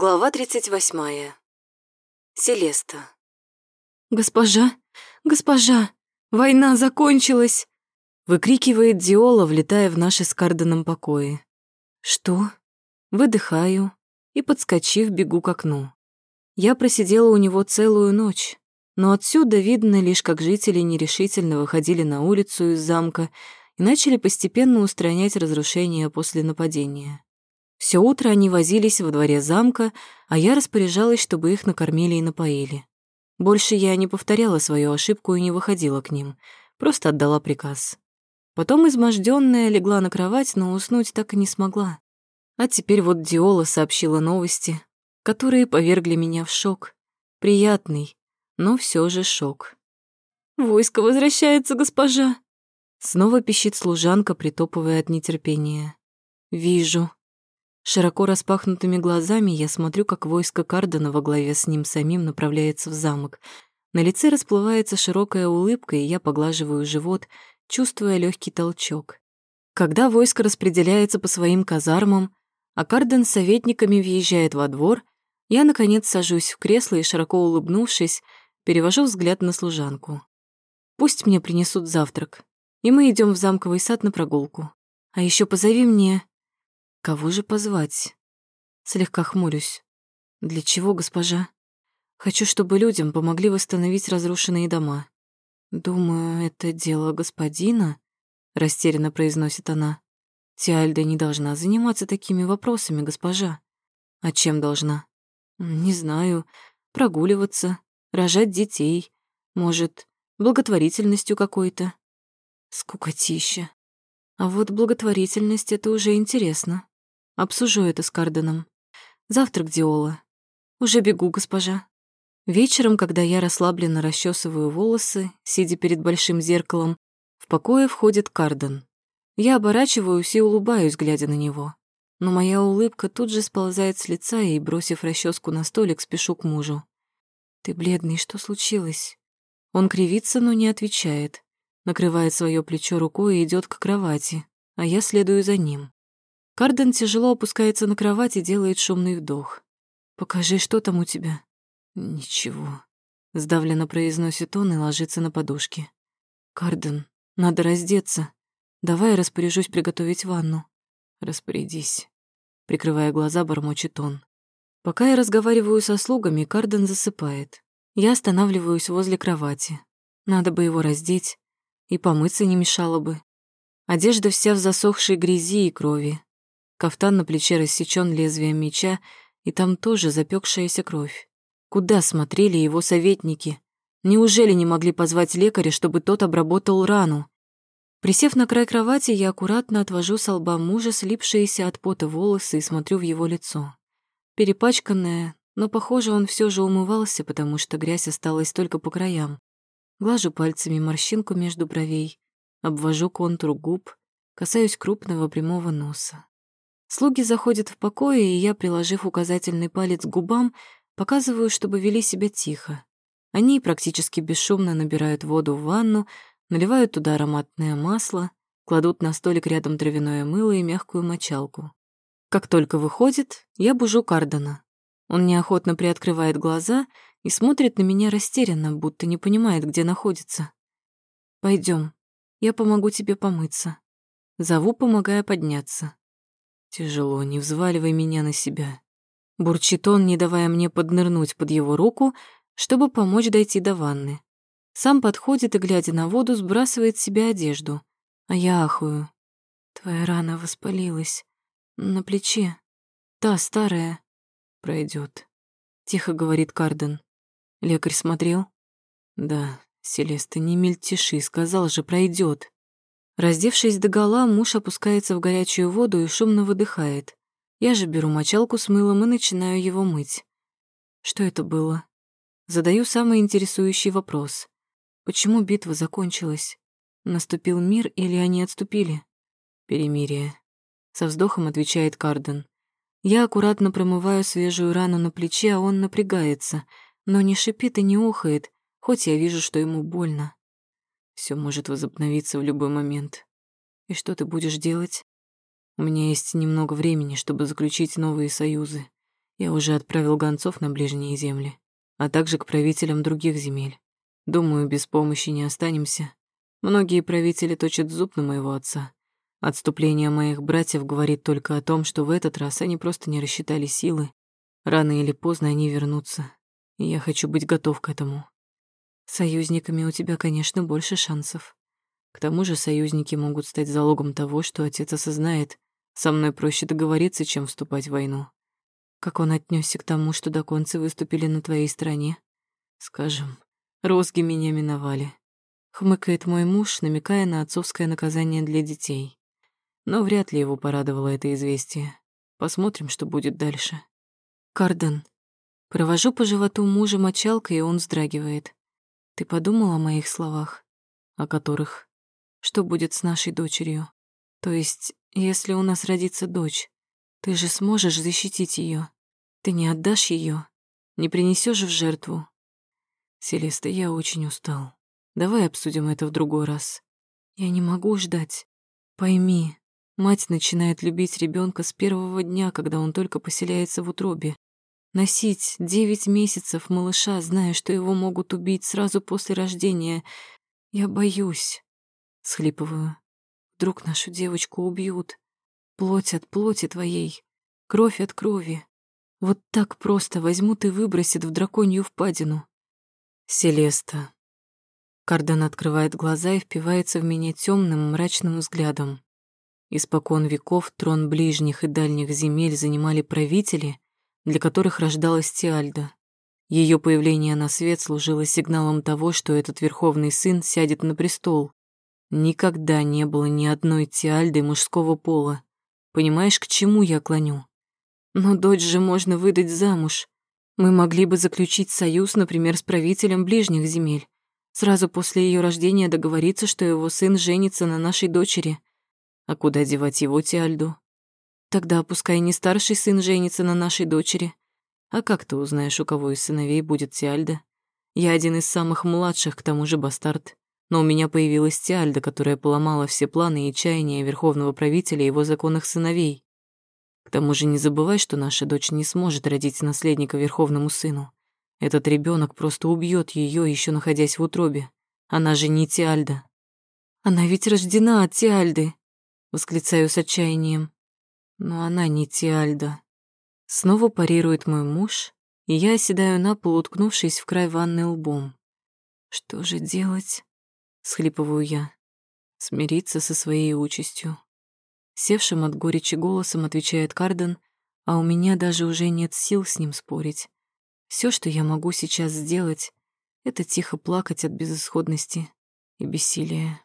Глава 38. Селеста. «Госпожа! Госпожа! Война закончилась!» Выкрикивает Диола, влетая в наши с Карденом покои. «Что?» Выдыхаю и, подскочив, бегу к окну. Я просидела у него целую ночь, но отсюда видно лишь, как жители нерешительно выходили на улицу из замка и начали постепенно устранять разрушения после нападения. Все утро они возились во дворе замка, а я распоряжалась, чтобы их накормили и напоили. Больше я не повторяла свою ошибку и не выходила к ним, просто отдала приказ. Потом измождённая легла на кровать, но уснуть так и не смогла. А теперь вот Диола сообщила новости, которые повергли меня в шок. Приятный, но все же шок. «Войско возвращается, госпожа!» Снова пищит служанка, притопывая от нетерпения. «Вижу», Широко распахнутыми глазами я смотрю, как войско Кардена во главе с ним самим направляется в замок. На лице расплывается широкая улыбка, и я поглаживаю живот, чувствуя легкий толчок. Когда войско распределяется по своим казармам, а Карден с советниками въезжает во двор, я, наконец, сажусь в кресло и, широко улыбнувшись, перевожу взгляд на служанку. Пусть мне принесут завтрак, и мы идем в замковый сад на прогулку. А еще позови мне Кого же позвать? Слегка хмурюсь. Для чего, госпожа? Хочу, чтобы людям помогли восстановить разрушенные дома. Думаю, это дело господина, растерянно произносит она. Тиальда не должна заниматься такими вопросами, госпожа. А чем должна? Не знаю. Прогуливаться, рожать детей. Может, благотворительностью какой-то. Скукотища. А вот благотворительность — это уже интересно. Обсужу это с Карденом. Завтрак Диола. Уже бегу, госпожа. Вечером, когда я расслабленно расчесываю волосы, сидя перед большим зеркалом, в покое входит Карден. Я оборачиваюсь и улыбаюсь, глядя на него. Но моя улыбка тут же сползает с лица, и, бросив расческу на столик, спешу к мужу. «Ты бледный, что случилось?» Он кривится, но не отвечает. Накрывает свое плечо рукой и идет к кровати, а я следую за ним. Карден тяжело опускается на кровать и делает шумный вдох. «Покажи, что там у тебя?» «Ничего», — сдавленно произносит он и ложится на подушке. «Карден, надо раздеться. Давай я распоряжусь приготовить ванну». «Распорядись», — прикрывая глаза, бормочет он. Пока я разговариваю со слугами, Карден засыпает. Я останавливаюсь возле кровати. Надо бы его раздеть, и помыться не мешало бы. Одежда вся в засохшей грязи и крови. Кафтан на плече рассечён лезвием меча, и там тоже запекшаяся кровь. Куда смотрели его советники? Неужели не могли позвать лекаря, чтобы тот обработал рану? Присев на край кровати, я аккуратно отвожу с лба мужа слипшиеся от пота волосы и смотрю в его лицо. Перепачканное, но, похоже, он все же умывался, потому что грязь осталась только по краям. Глажу пальцами морщинку между бровей, обвожу контур губ, касаюсь крупного прямого носа. Слуги заходят в покое, и я, приложив указательный палец к губам, показываю, чтобы вели себя тихо. Они практически бесшумно набирают воду в ванну, наливают туда ароматное масло, кладут на столик рядом травяное мыло и мягкую мочалку. Как только выходит, я бужу Кардена. Он неохотно приоткрывает глаза и смотрит на меня растерянно, будто не понимает, где находится. Пойдем, я помогу тебе помыться. Зову, помогая подняться. Тяжело, не взваливай меня на себя. Бурчит он, не давая мне поднырнуть под его руку, чтобы помочь дойти до ванны. Сам подходит и, глядя на воду, сбрасывает с себя одежду. А я ахую. Твоя рана воспалилась. На плече. Та старая. Пройдет. Тихо говорит Карден. Лекарь смотрел? Да, Селеста, не мельтеши, сказал же, пройдет. Раздевшись догола, муж опускается в горячую воду и шумно выдыхает. Я же беру мочалку с мылом и начинаю его мыть. Что это было? Задаю самый интересующий вопрос. Почему битва закончилась? Наступил мир или они отступили? Перемирие. Со вздохом отвечает Карден. Я аккуратно промываю свежую рану на плече, а он напрягается, но не шипит и не охает, хоть я вижу, что ему больно. Все может возобновиться в любой момент. И что ты будешь делать? У меня есть немного времени, чтобы заключить новые союзы. Я уже отправил гонцов на ближние земли, а также к правителям других земель. Думаю, без помощи не останемся. Многие правители точат зуб на моего отца. Отступление моих братьев говорит только о том, что в этот раз они просто не рассчитали силы. Рано или поздно они вернутся, я хочу быть готов к этому. Союзниками у тебя, конечно, больше шансов. К тому же союзники могут стать залогом того, что отец осознает, со мной проще договориться, чем вступать в войну. Как он отнесся к тому, что доконцы выступили на твоей стороне? Скажем, розги меня миновали. Хмыкает мой муж, намекая на отцовское наказание для детей. Но вряд ли его порадовало это известие. Посмотрим, что будет дальше. Карден. Провожу по животу мужа мочалкой, и он вздрагивает. Ты подумал о моих словах? О которых? Что будет с нашей дочерью? То есть, если у нас родится дочь, ты же сможешь защитить ее. Ты не отдашь ее, не принесешь в жертву. Селеста, я очень устал. Давай обсудим это в другой раз. Я не могу ждать. Пойми, мать начинает любить ребенка с первого дня, когда он только поселяется в утробе. Носить девять месяцев малыша, зная, что его могут убить сразу после рождения, я боюсь. Схлипываю. Вдруг нашу девочку убьют. Плоть от плоти твоей, кровь от крови. Вот так просто возьмут и выбросят в драконью впадину. Селеста. Кардан открывает глаза и впивается в меня темным мрачным взглядом. Испокон веков трон ближних и дальних земель занимали правители, для которых рождалась Тиальда. Ее появление на свет служило сигналом того, что этот верховный сын сядет на престол. Никогда не было ни одной Тиальды мужского пола. Понимаешь, к чему я клоню? Но дочь же можно выдать замуж. Мы могли бы заключить союз, например, с правителем ближних земель. Сразу после ее рождения договориться, что его сын женится на нашей дочери. А куда девать его Тиальду? Тогда пускай не старший сын женится на нашей дочери. А как ты узнаешь, у кого из сыновей будет Тиальда? Я один из самых младших, к тому же бастард но у меня появилась Тиальда, которая поломала все планы и чаяния верховного правителя и его законных сыновей. К тому же не забывай, что наша дочь не сможет родить наследника верховному сыну. Этот ребенок просто убьет ее, еще находясь в утробе. Она же не Тиальда. Она ведь рождена от Тиальды, восклицаю с отчаянием. Но она не Тиальда. Снова парирует мой муж, и я оседаю на пол, уткнувшись в край ванны лбом. Что же делать? схлипываю я. Смириться со своей участью. Севшим от горечи голосом отвечает Карден, а у меня даже уже нет сил с ним спорить. Все, что я могу сейчас сделать, это тихо плакать от безысходности и бессилия.